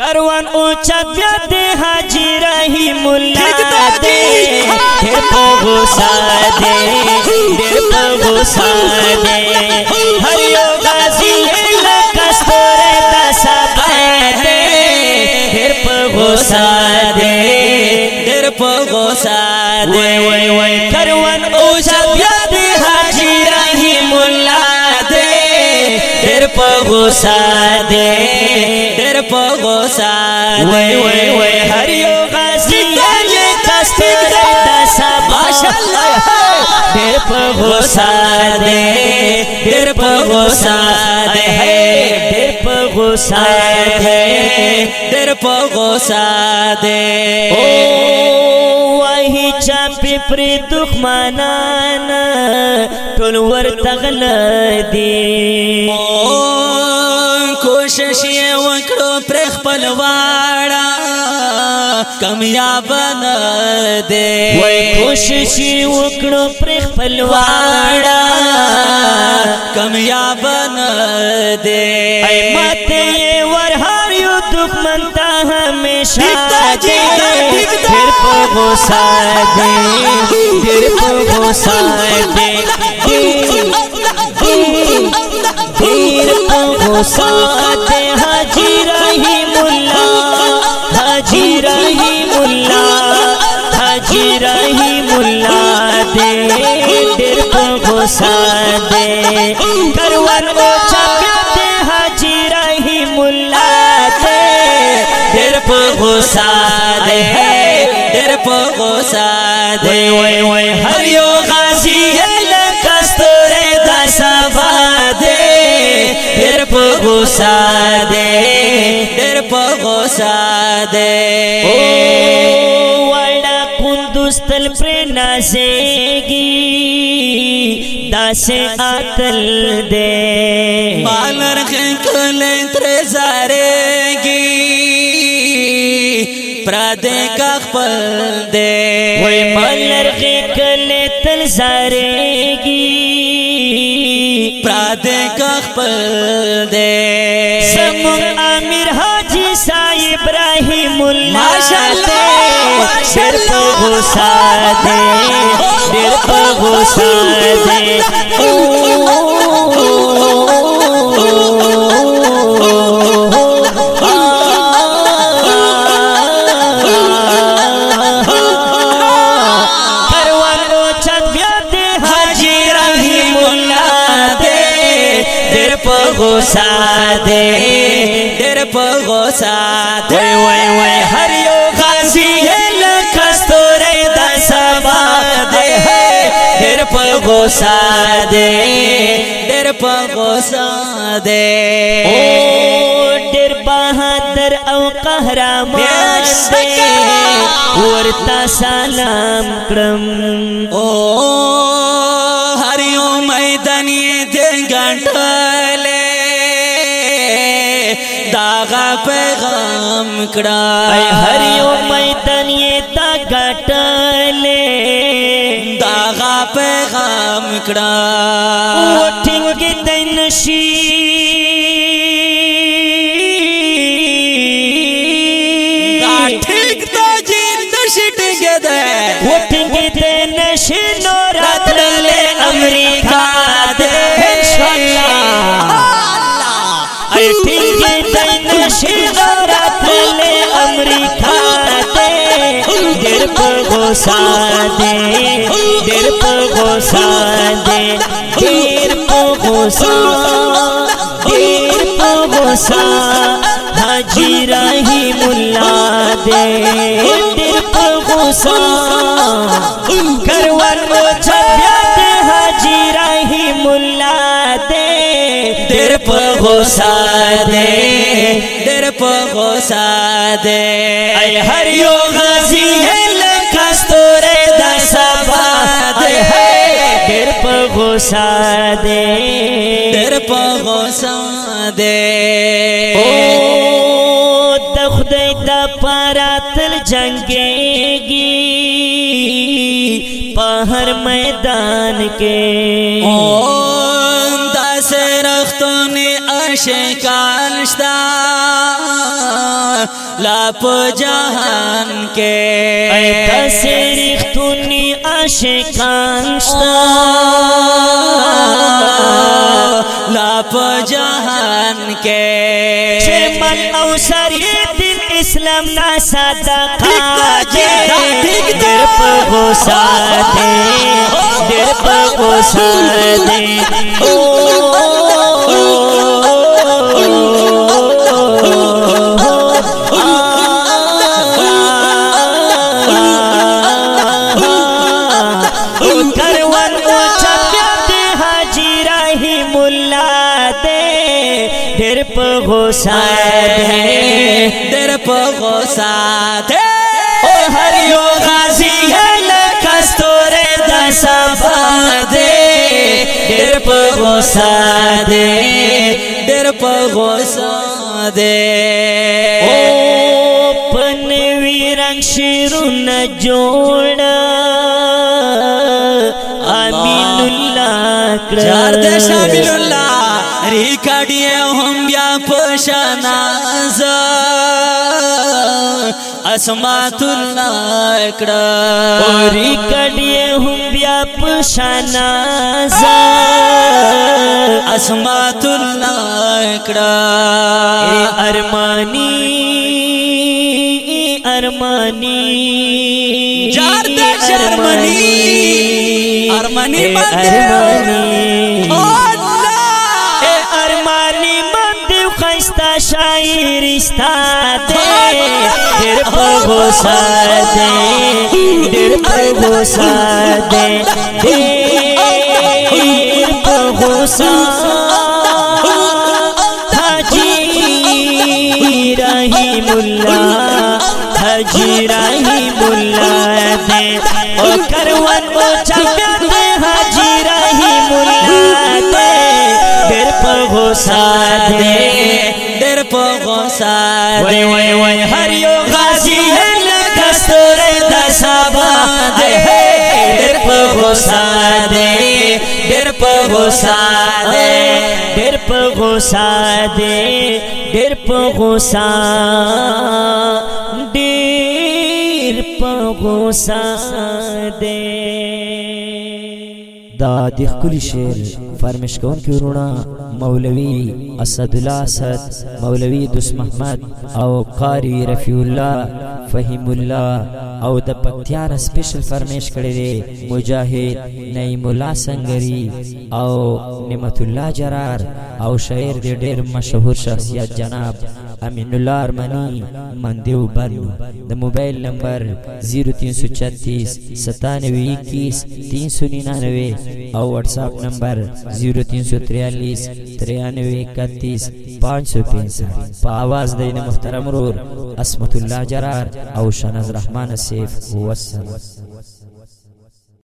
کاروان اوچا بیا دے حاجی رہی ملا دے دیر پا غصہ دے دیر پا غصہ دے ہر یو غازی لکستور دے دیر پا غصہ دے دیر پا غصہ دے پا غصہ دے دیر پا غصہ وای وای وای هر یو غازی یې کستر د سبا ډېر په غوسه ده ډېر په غوسه ده ډېر په غوسه ده ډېر په غوسه ده او وای چا پر دښمنان ټول ور تغل دي. کوشش یې وکړو پر خپل واړه کامیاب نه دے وای کوشش وکړو پر خپل واړه. کامیاب نه دے ای ماته ور هر یو دښمن ته همیشه دې پھر په غوسه دې پھر په غوسه دې پھر په غوسه حاجی رہی مولا حاجی رہی مولا حاجی رہی مولا دے ډېر په غوسه دے۔ کروان او چا دے، حاجی رہی مولا دے ډېر په غوسه دے دے وای وای هر یو غازی کستور د سبا دے ډېر په دے ډېر په غوسه دے۔ او وړا پر نازېږي داسې اتل دے۔ بالر کل تر زارېږي پردې کا خپل دے۔ وای ملرغه کله تل زارېږي پردې کا خپل دے۔ زمون امیر حاجی ابراهیم الله ماشاءالله، ډېر په غوسه دے په غوسه دے۔ غوسه دے ډېر په غوسه دے۔ وای وای هر یو غازی لکستورې د سبا دے۔ ډېر په غوسه دے ډېر په غوسه دے۔ او ډېر بہادر او قهرمان دے۔ ورتا سلام کړم او پیغام ای هر یو میدان یې تا ګټلې داغه پیغام کړه وټینګ د نشي په غوسه دې ډېر په غوسه دې ډېر په غوسه ډېر په حاجی رحیم الله دې ډېر په غوسه کروان مو چبیا حاجی رحیم الله دې ډېر په غوسه ده ډېر په غوسه ده ای هر یو غازی لکستورې ډېر په غوسه ده او د خدای د پراتل جنگيږي په هر میدان کې. او داس رختونه اشکال شتا لا په جهان کې ای تصریخ تونی عاشقان شتا لا په جهان کې چې من او سری دین اسلام نا. در در په غوسه دې او۔ په غوسه ته او هر یو غازی نه کستوره د صفا دې ډېر په غوسه دې ډېر په غوسه دې او پن ویرنګ شیرونه جوړه امین الله چار د شامل الله ریکاډي هم بیا پښانا ز اسمات الله کړه اوری کډی هم بیا پښانا ز اسمات الله کړه ارمانی ارمانی۔ جار د شرمنی ارمنی باندې ارمانی۔ شاعر استا دے در په غوسه دے دے۔ حاجی رحیم الله دے۔ او کروان چپیا دے۔ په غوسه وای وای وای یو غازی لکه ستوره د سبا دے در په غوسه دے در په غوسه دے در په غوسه دے در په غوسه ډیر په غوسه دے دا د خپل شعر فرمش کون کی ورونا مولوی اسد الله اسد مولوی دوس محمد او قاری رفیع الله فهیم الله او د پکتیار سپیشل فرمیش کړی دی مجاهد نعیم الله سنگری او نعمت الله جرار او شاعر دی ډیر مشهور شخصیت جناب امین الله ارمنی مندیو بند د موبایل نمبر 0336 9721 399 او واٹس اپ نمبر 0343 93 پانچ 505 پا آواز دین محترم رور۔ اسمت اللہ جرار أو شنز رحمان سیف وسلم۔